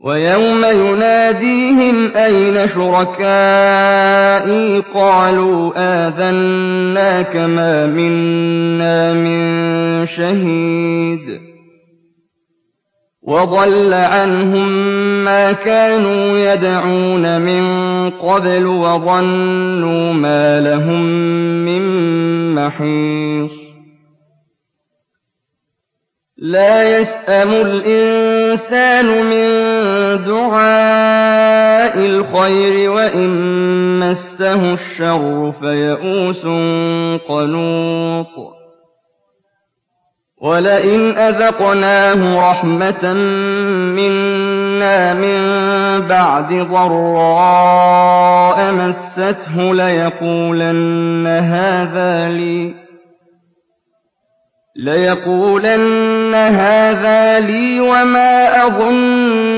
وَيَوْمَ يُنَادِيهِمْ أَيْنَ شُرَكَائِي قَالُوا آذَنَّاكَ مَا مِنَّا مِن شَهِيدٍ وَضَلَّ عَنْهُم مَّا كَانُوا يَدْعُونَ مِن قَبْلُ وَظَنُّوا مَا لَهُم مِّن مَّحِيصٍ لَّا يَسْأَمُ الْإِنسَانُ مِن دُعَاءِ الْخَيْرِ وَإِن مَّسَّهُ الشَّرُّ فَيَئُوسٌ قَنُوطٌ وَلَئِنْ أَذَقْنَاهُ رَحْمَةً مِّنَّا مِن بَعْدِ ضَرَّاءَ مَسَّتْهُ لَيَقُولَنَّ هَٰذَا لِي وَمَا أَظُنُّ